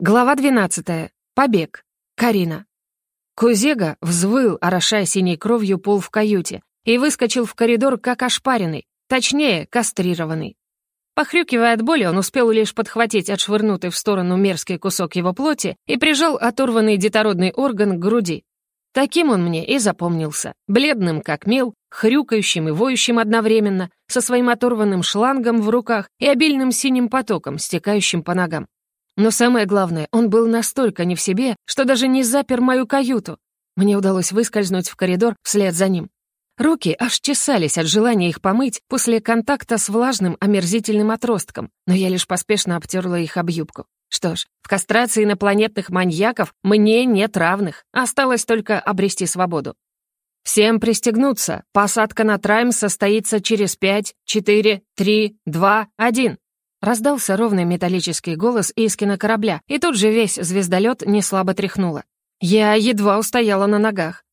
Глава 12. Побег. Карина. Кузега взвыл, орошая синей кровью пол в каюте, и выскочил в коридор как ошпаренный, точнее, кастрированный. Похрюкивая от боли, он успел лишь подхватить отшвырнутый в сторону мерзкий кусок его плоти и прижал оторванный детородный орган к груди. Таким он мне и запомнился, бледным как мел, хрюкающим и воющим одновременно, со своим оторванным шлангом в руках и обильным синим потоком, стекающим по ногам. Но самое главное, он был настолько не в себе, что даже не запер мою каюту. Мне удалось выскользнуть в коридор вслед за ним. Руки аж чесались от желания их помыть после контакта с влажным омерзительным отростком, но я лишь поспешно обтерла их об юбку. Что ж, в кастрации инопланетных маньяков мне нет равных, осталось только обрести свободу. Всем пристегнуться. Посадка на Трайм состоится через пять, четыре, три, два, один. Раздался ровный металлический голос Искина корабля, и тут же весь звездолет неслабо тряхнуло. Я едва устояла на ногах.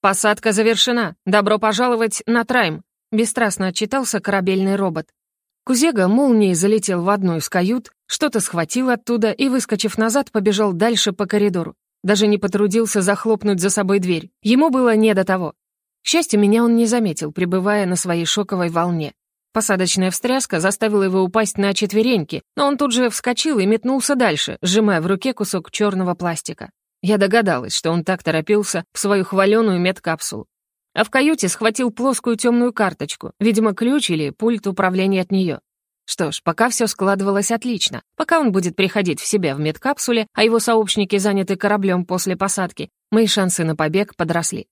«Посадка завершена. Добро пожаловать на Трайм», — бесстрастно отчитался корабельный робот. Кузега молнией залетел в одну из кают, что-то схватил оттуда и, выскочив назад, побежал дальше по коридору. Даже не потрудился захлопнуть за собой дверь. Ему было не до того. К счастью, меня он не заметил, пребывая на своей шоковой волне. Посадочная встряска заставила его упасть на четвереньки, но он тут же вскочил и метнулся дальше, сжимая в руке кусок черного пластика. Я догадалась, что он так торопился в свою хваленую медкапсулу. А в каюте схватил плоскую темную карточку, видимо, ключ или пульт управления от нее. Что ж, пока все складывалось отлично. Пока он будет приходить в себя в медкапсуле, а его сообщники заняты кораблем после посадки, мои шансы на побег подросли.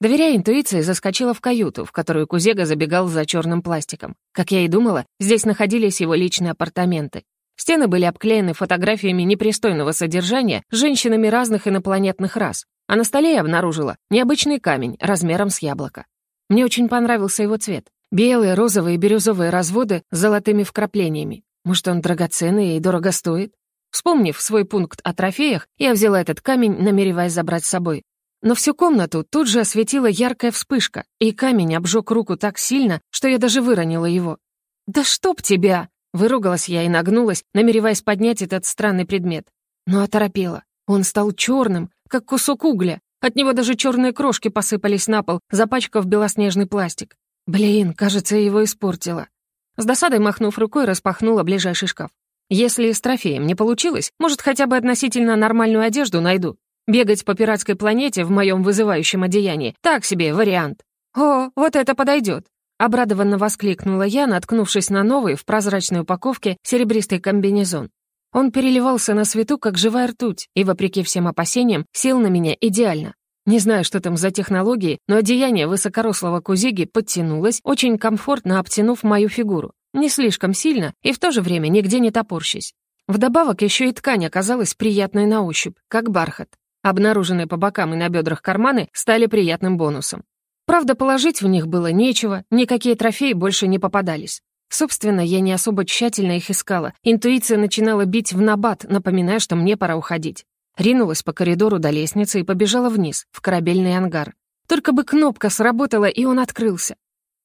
Доверяя интуиции, заскочила в каюту, в которую Кузега забегал за черным пластиком. Как я и думала, здесь находились его личные апартаменты. Стены были обклеены фотографиями непристойного содержания женщинами разных инопланетных рас, а на столе я обнаружила необычный камень размером с яблоко. Мне очень понравился его цвет. Белые, розовые и бирюзовые разводы с золотыми вкраплениями. Может, он драгоценный и дорого стоит? Вспомнив свой пункт о трофеях, я взяла этот камень, намереваясь забрать с собой. Но всю комнату тут же осветила яркая вспышка, и камень обжег руку так сильно, что я даже выронила его. «Да чтоб тебя!» — выругалась я и нагнулась, намереваясь поднять этот странный предмет. Но оторопела. Он стал черным, как кусок угля. От него даже черные крошки посыпались на пол, запачкав белоснежный пластик. Блин, кажется, я его испортила. С досадой махнув рукой, распахнула ближайший шкаф. Если с трофеем не получилось, может, хотя бы относительно нормальную одежду найду. Бегать по пиратской планете в моем вызывающем одеянии — так себе вариант. «О, вот это подойдет!» Обрадованно воскликнула я, наткнувшись на новый в прозрачной упаковке серебристый комбинезон. Он переливался на свету, как живая ртуть, и, вопреки всем опасениям, сел на меня идеально. Не знаю, что там за технологии, но одеяние высокорослого кузиги подтянулось, очень комфортно обтянув мою фигуру. Не слишком сильно и в то же время нигде не топорщись. Вдобавок еще и ткань оказалась приятной на ощупь, как бархат. Обнаруженные по бокам и на бедрах карманы стали приятным бонусом. Правда, положить в них было нечего, никакие трофеи больше не попадались. Собственно, я не особо тщательно их искала. Интуиция начинала бить в набат, напоминая, что мне пора уходить. Ринулась по коридору до лестницы и побежала вниз, в корабельный ангар. Только бы кнопка сработала, и он открылся.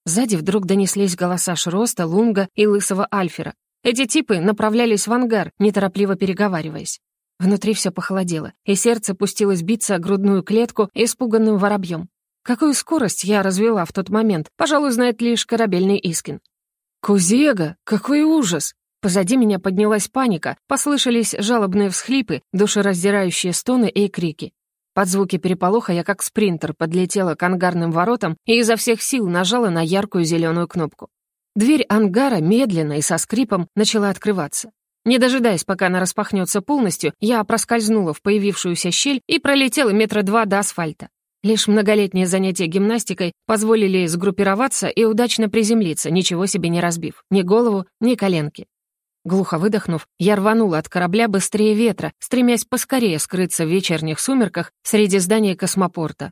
Сзади вдруг донеслись голоса Шроста, Лунга и Лысого Альфера. Эти типы направлялись в ангар, неторопливо переговариваясь. Внутри все похолодело, и сердце пустилось биться о грудную клетку испуганным воробьем. Какую скорость я развела в тот момент, пожалуй, знает лишь корабельный Искин. «Кузега, какой ужас!» Позади меня поднялась паника, послышались жалобные всхлипы, душераздирающие стоны и крики. Под звуки переполоха я как спринтер подлетела к ангарным воротам и изо всех сил нажала на яркую зеленую кнопку. Дверь ангара медленно и со скрипом начала открываться. Не дожидаясь, пока она распахнется полностью, я проскользнула в появившуюся щель и пролетела метра два до асфальта. Лишь многолетние занятия гимнастикой позволили сгруппироваться и удачно приземлиться, ничего себе не разбив, ни голову, ни коленки. Глухо выдохнув, я рванула от корабля быстрее ветра, стремясь поскорее скрыться в вечерних сумерках среди зданий космопорта.